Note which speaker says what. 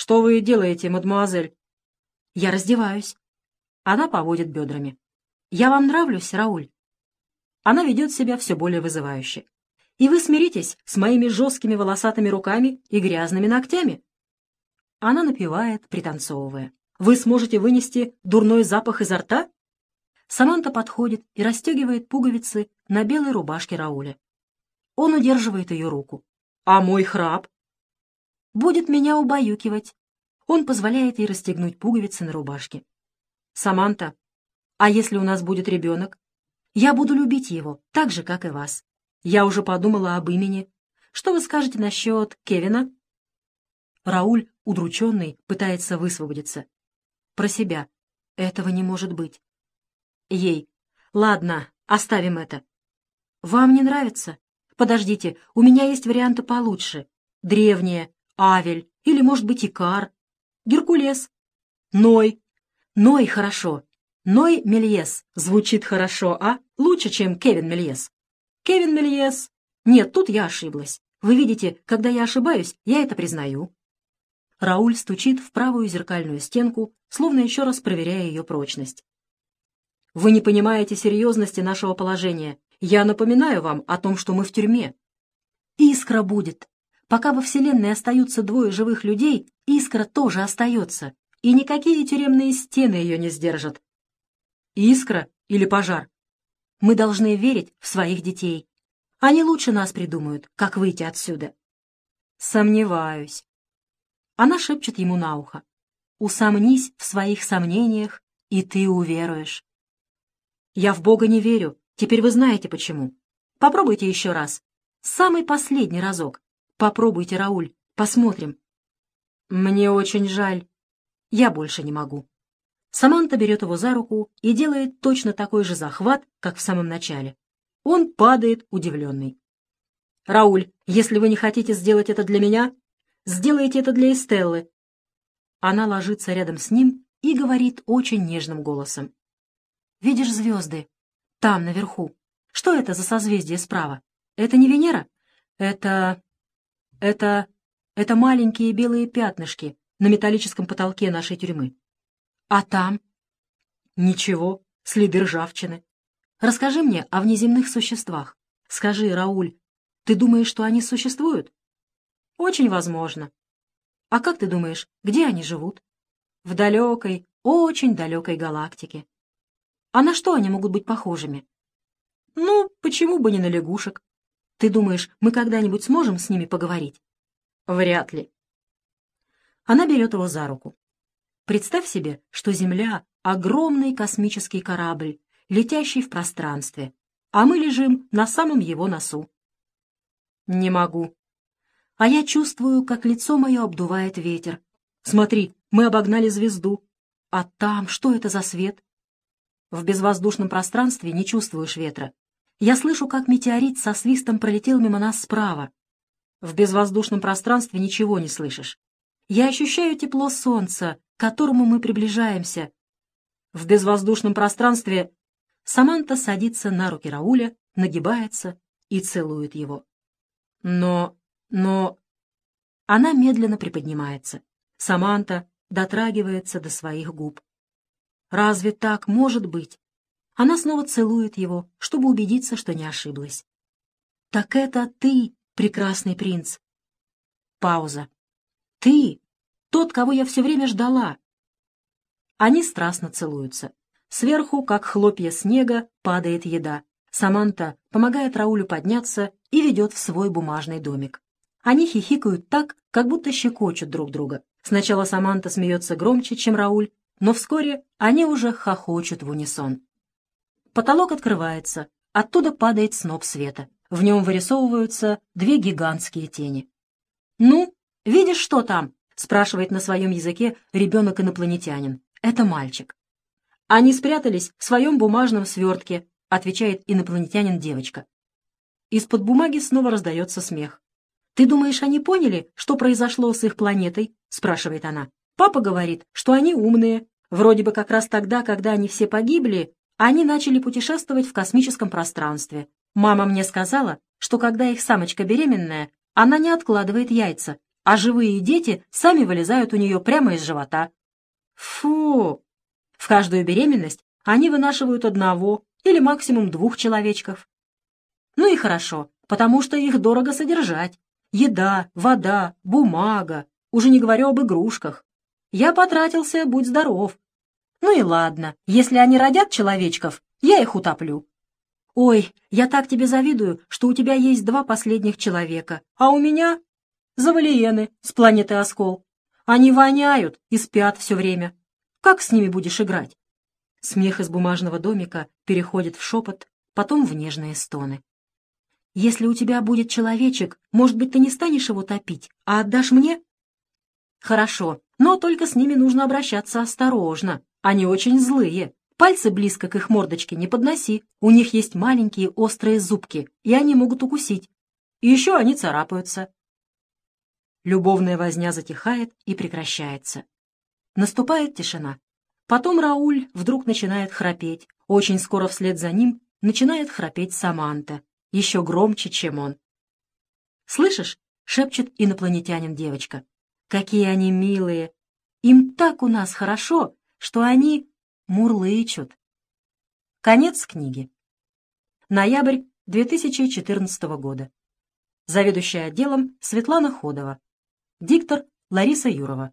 Speaker 1: «Что вы делаете, мадемуазель?»
Speaker 2: «Я раздеваюсь». Она поводит бедрами. «Я вам нравлюсь, Рауль?» Она ведет себя все более вызывающе. «И вы смиритесь с моими жесткими волосатыми руками и грязными ногтями?» Она напевает, пританцовывая. «Вы сможете вынести дурной запах изо рта?» Саманта подходит и расстегивает пуговицы на белой рубашке Рауля. Он удерживает ее руку. «А мой храп?» «Будет меня убаюкивать». Он позволяет ей расстегнуть пуговицы на рубашке. «Саманта, а если у нас будет ребенок? Я буду любить его, так же, как и вас. Я уже подумала об имени. Что вы скажете насчет Кевина?» Рауль, удрученный, пытается высвободиться. Про себя. Этого не может быть. Ей. Ладно, оставим это. Вам не нравится? Подождите, у меня есть варианты получше. Древние, Авель, или, может быть, Икар. Геркулес. Ной. Ной хорошо. Ной Мельес. Звучит хорошо, а? Лучше, чем Кевин Мельес. Кевин Мельес. Нет, тут я ошиблась. Вы видите, когда я ошибаюсь, я это признаю. Рауль стучит в правую зеркальную стенку, словно еще раз проверяя ее прочность. Вы не понимаете серьезности нашего положения. Я напоминаю вам о том, что мы в тюрьме. Искра будет. Пока во Вселенной остаются двое живых людей, искра тоже остается, и никакие тюремные стены ее не сдержат. Искра или пожар? Мы должны верить в своих детей. Они лучше нас придумают, как выйти отсюда. Сомневаюсь. Она шепчет ему на ухо. Усомнись в своих сомнениях, и ты уверуешь. Я в Бога не верю. Теперь вы знаете почему. Попробуйте еще раз. Самый последний разок. Попробуйте, Рауль. Посмотрим. Мне очень жаль. Я больше не могу. Саманта берет его за руку и делает точно такой же захват, как в самом начале. Он падает удивленный. «Рауль, если вы не хотите сделать это для меня, сделайте это для Эстеллы». Она ложится рядом с ним и говорит очень нежным голосом. Видишь звезды? Там, наверху. Что это за созвездие справа? Это не Венера? Это... это... это маленькие белые пятнышки на металлическом потолке нашей тюрьмы. А там? Ничего, следы ржавчины. Расскажи мне о внеземных существах. Скажи, Рауль, ты думаешь, что они существуют? Очень возможно. А как ты думаешь, где они живут? В далекой, очень далекой галактике. А на что они могут быть похожими? Ну, почему бы не на лягушек? Ты думаешь, мы когда-нибудь сможем с ними поговорить? Вряд ли. Она берет его за руку. Представь себе, что Земля — огромный космический корабль, летящий в пространстве, а мы лежим на самом его носу. Не могу. А я чувствую, как лицо мое обдувает ветер. Смотри, мы обогнали звезду. А там что это за свет? В безвоздушном пространстве не чувствуешь ветра. Я слышу, как метеорит со свистом пролетел мимо нас справа. В безвоздушном пространстве ничего не слышишь. Я ощущаю тепло солнца, к которому мы приближаемся. В безвоздушном пространстве Саманта садится на руки Рауля, нагибается и целует его. Но... но... Она медленно приподнимается. Саманта дотрагивается до своих губ. Разве так может быть? Она снова целует его, чтобы убедиться, что не ошиблась. «Так это ты, прекрасный принц!» Пауза. «Ты, тот, кого я все время ждала!» Они страстно целуются. Сверху, как хлопья снега, падает еда. Саманта помогает Раулю подняться и ведет в свой бумажный домик. Они хихикают так, как будто щекочут друг друга. Сначала Саманта смеется громче, чем Рауль, но вскоре они уже хохочут в унисон. Потолок открывается, оттуда падает сноп света. В нем вырисовываются две гигантские тени. «Ну, видишь, что там?» — спрашивает на своем языке ребенок-инопланетянин. «Это мальчик». «Они спрятались в своем бумажном свертке», — отвечает инопланетянин-девочка. Из-под бумаги снова раздается смех. «Ты думаешь, они поняли, что произошло с их планетой?» — спрашивает она. Папа говорит, что они умные. Вроде бы как раз тогда, когда они все погибли, они начали путешествовать в космическом пространстве. Мама мне сказала, что когда их самочка беременная, она не откладывает яйца, а живые дети сами вылезают у нее прямо из живота. Фу! В каждую беременность они вынашивают одного или максимум двух человечков. Ну и хорошо, потому что их дорого содержать. Еда, вода, бумага, уже не говорю об игрушках. Я потратился, будь здоров. Ну и ладно, если они родят человечков, я их утоплю. Ой, я так тебе завидую, что у тебя есть два последних человека, а у меня завалиены с планеты Оскол. Они воняют и спят все время. Как с ними будешь играть? Смех из бумажного домика переходит в шепот, потом в нежные стоны. Если у тебя будет человечек, может быть, ты не станешь его топить, а отдашь мне? Хорошо, но только с ними нужно обращаться осторожно. Они очень злые. Пальцы близко к их мордочке не подноси. У них есть маленькие острые зубки, и они могут укусить. И еще они царапаются. Любовная возня затихает и прекращается. Наступает тишина. Потом Рауль вдруг начинает храпеть. Очень скоро вслед за ним начинает храпеть Саманта. Еще громче, чем он. «Слышишь?» — шепчет инопланетянин девочка. «Какие они милые! Им так у нас хорошо, что они мурлычут». Конец книги. Ноябрь 2014 года. Заведующая отделом Светлана Ходова. Диктор Лариса Юрова.